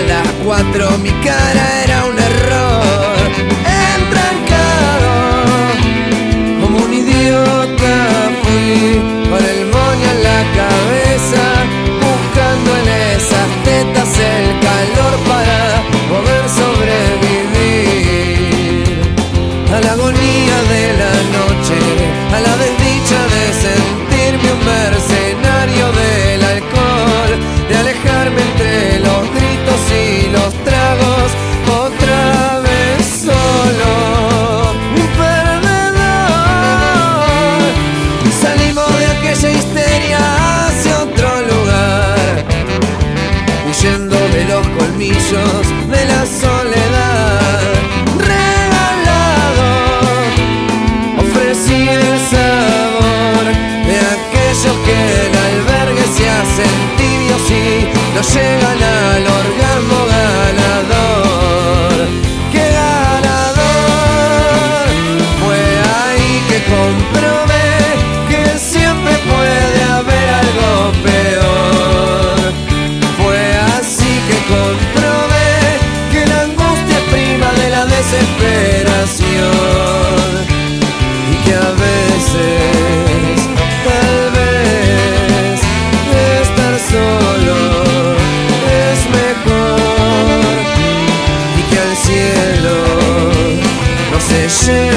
las cuatro mi cara era una de la soledad. Regalado, ofrecí el sabor de aquellos que en albergue se hacen tibios y no llegan al orgasmo ganador. ¡Qué ganador! Fue ahí que compré. 也是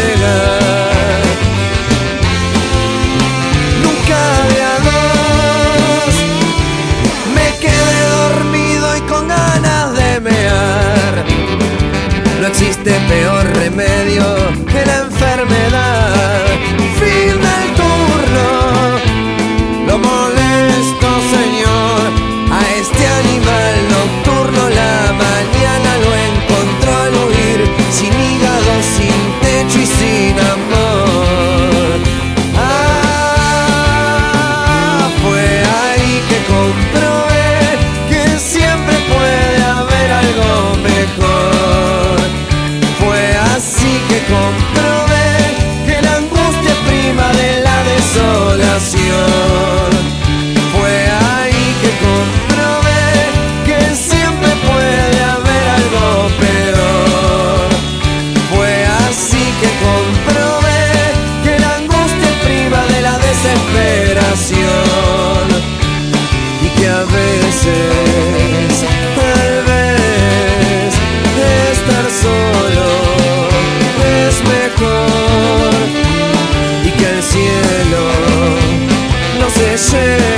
y que a veces, tal vez, estar solo es mejor. Y que el cielo no se llena